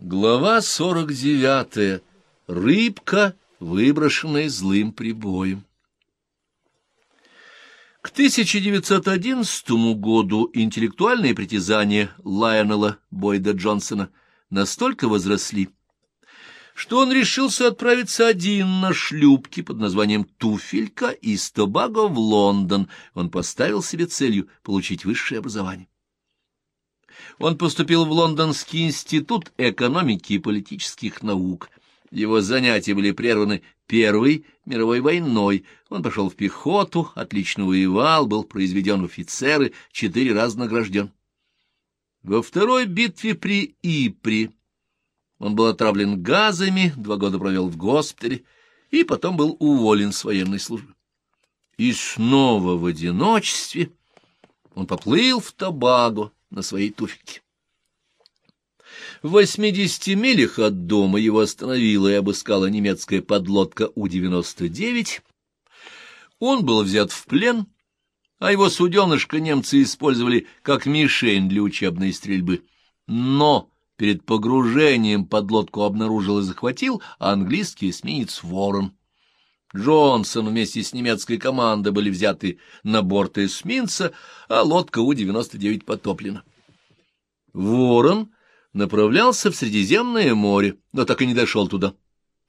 Глава сорок девятая. Рыбка, выброшенная злым прибоем. К 1911 году интеллектуальные притязания Лайонела Бойда Джонсона настолько возросли, что он решился отправиться один на шлюпке под названием «Туфелька» из Тобаго в Лондон. Он поставил себе целью получить высшее образование. Он поступил в Лондонский институт экономики и политических наук. Его занятия были прерваны Первой мировой войной. Он пошел в пехоту, отлично воевал, был произведен в офицеры, четыре раза награжден. Во второй битве при Ипре он был отравлен газами, два года провел в госпитале и потом был уволен с военной службы. И снова в одиночестве он поплыл в Тобаго, на своей туфельке. В восьмидесяти милях от дома его остановила и обыскала немецкая подлодка У-99. Он был взят в плен, а его суденышко немцы использовали как мишень для учебной стрельбы. Но перед погружением подлодку обнаружил и захватил английский эсминец «Ворон». Джонсон вместе с немецкой командой были взяты на борт эсминца, а лодка У-99 потоплена. Ворон направлялся в Средиземное море, но так и не дошел туда.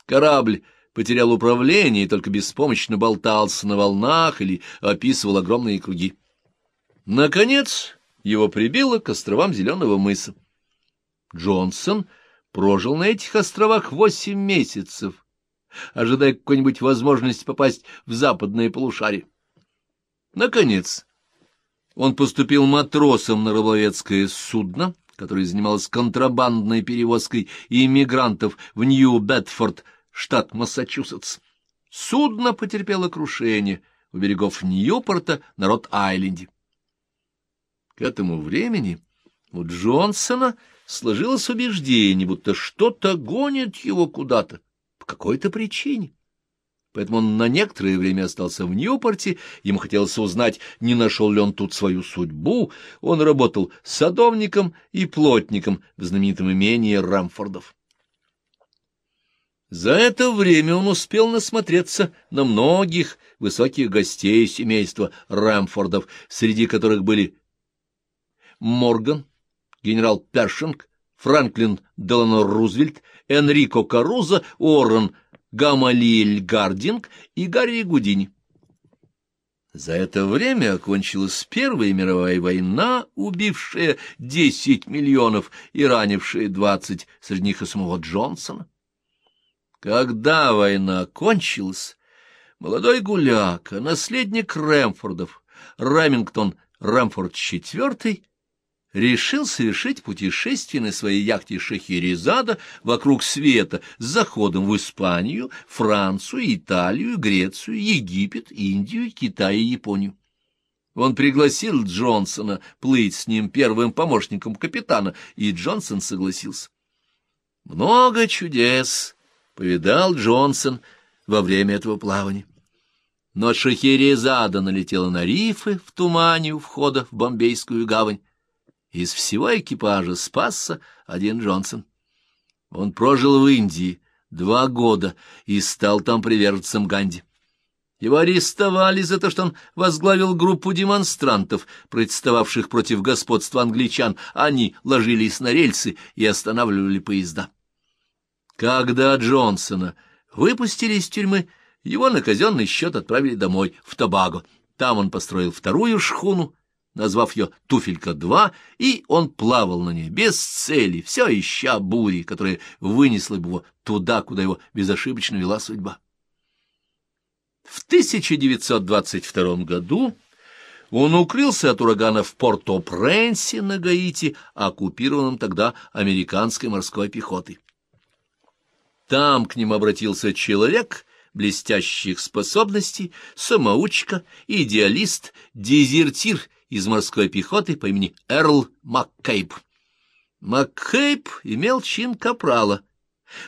Корабль потерял управление и только беспомощно болтался на волнах или описывал огромные круги. Наконец его прибило к островам Зеленого мыса. Джонсон прожил на этих островах восемь месяцев, ожидая какой-нибудь возможности попасть в западное полушарие. Наконец, он поступил матросом на рыболовецкое судно, которое занималось контрабандной перевозкой иммигрантов в Нью-Бетфорд, штат Массачусетс. Судно потерпело крушение у берегов Ньюпорта на Рот-Айленде. К этому времени у Джонсона сложилось убеждение, будто что-то гонит его куда-то какой-то причине. Поэтому он на некоторое время остался в Ньюпорте, ему хотелось узнать, не нашел ли он тут свою судьбу. Он работал садовником и плотником в знаменитом имении Рамфордов. За это время он успел насмотреться на многих высоких гостей семейства Рэмфордов, среди которых были Морган, генерал Першинг, Франклин Делано Рузвельт, Энрико Карузо, Оррен Гамалиэль Гардинг и Гарри Гудини. За это время окончилась Первая мировая война, убившая десять миллионов и ранившая двадцать, среди них и самого Джонсона. Когда война кончилась, молодой гуляка, наследник Рэмфордов, Рамингтон Рэмфорд IV, решил совершить путешествие на своей яхте Шахерезада вокруг света с заходом в Испанию, Францию, Италию, Грецию, Египет, Индию, Китай и Японию. Он пригласил Джонсона плыть с ним первым помощником капитана, и Джонсон согласился. Много чудес повидал Джонсон во время этого плавания. Но Шахерезада налетела на рифы в тумане у входа в Бомбейскую гавань, из всего экипажа спасся один Джонсон. Он прожил в Индии два года и стал там приверженцем Ганди. Его арестовали за то, что он возглавил группу демонстрантов, протестовавших против господства англичан. Они ложились на рельсы и останавливали поезда. Когда Джонсона выпустили из тюрьмы, его на казенный счет отправили домой, в Тобаго. Там он построил вторую шхуну, назвав ее «Туфелька-2», и он плавал на ней без цели, все ища бури, которая вынесла бы его туда, куда его безошибочно вела судьба. В 1922 году он укрылся от урагана в Порто-Пренсе на Гаити, оккупированном тогда американской морской пехотой. Там к ним обратился человек блестящих способностей, самоучка, идеалист, дезертир — из морской пехоты по имени Эрл Маккейб. Маккейб имел чин капрала.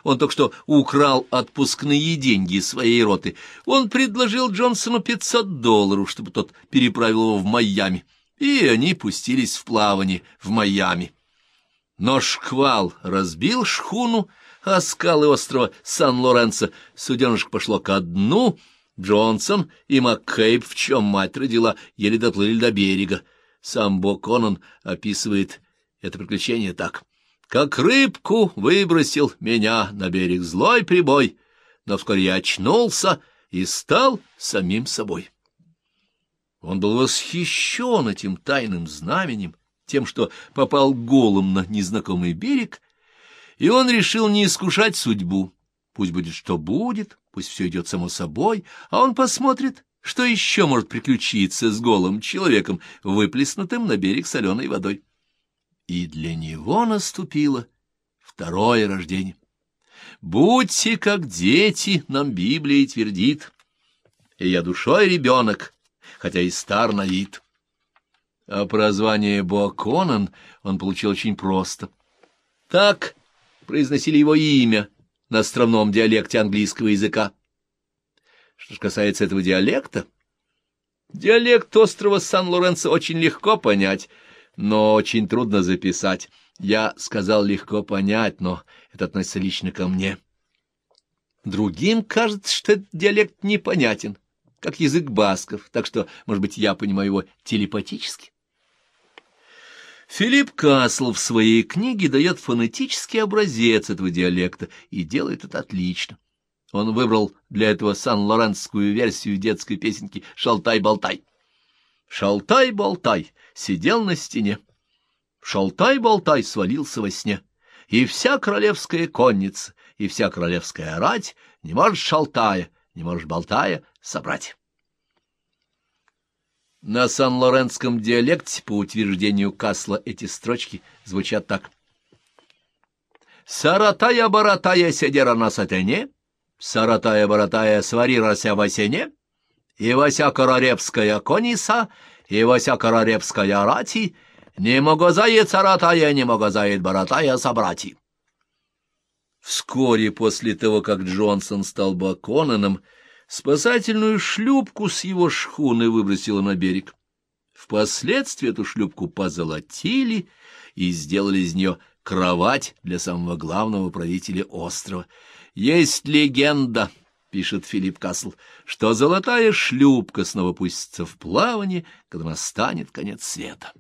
Он только что украл отпускные деньги своей роты. Он предложил Джонсону 500 долларов, чтобы тот переправил его в Майами, и они пустились в плавание в Майами. Но шквал разбил шхуну, а скалы острова Сан-Лоренцо суденышко пошло ко дну. Джонсон и Маккейб, в чем мать родила, еле доплыли до берега. Сам Боконон описывает это приключение так. «Как рыбку выбросил меня на берег злой прибой, но вскоре я очнулся и стал самим собой». Он был восхищен этим тайным знаменем, тем, что попал голым на незнакомый берег, и он решил не искушать судьбу. Пусть будет что будет, пусть все идет само собой, а он посмотрит, что еще может приключиться с голым человеком, выплеснутым на берег соленой водой. И для него наступило второе рождение. «Будьте как дети», — нам Библия твердит, — «и я душой ребенок, хотя и стар на вид». А прозвание Боаконан он получил очень просто. Так произносили его имя на островном диалекте английского языка. Что же касается этого диалекта, диалект острова Сан-Лоренцо очень легко понять, но очень трудно записать. Я сказал легко понять, но это относится лично ко мне. Другим кажется, что этот диалект непонятен, как язык басков, так что, может быть, я понимаю его телепатически. Филипп Касл в своей книге дает фонетический образец этого диалекта и делает это отлично. Он выбрал для этого сан-лоренскую версию детской песенки «Шалтай-болтай». «Шалтай-болтай» сидел на стене. «Шалтай-болтай» свалился во сне. И вся королевская конница, и вся королевская рать не может шалтая, не может болтая собрать. На сан-лоренском диалекте, по утверждению Касла, эти строчки звучат так. «Саратая-баратая седера на сатене, саратая-баратая сварирася в осене, и вася короребская кониса, и вася короребская рати, не могозает саратая, не могозает баратая собрати». Вскоре после того, как Джонсон стал Баконаном, Спасательную шлюпку с его шхуны выбросило на берег. Впоследствии эту шлюпку позолотили и сделали из нее кровать для самого главного правителя острова. Есть легенда, — пишет Филипп Касл, — что золотая шлюпка снова пустится в плавание, когда настанет конец света.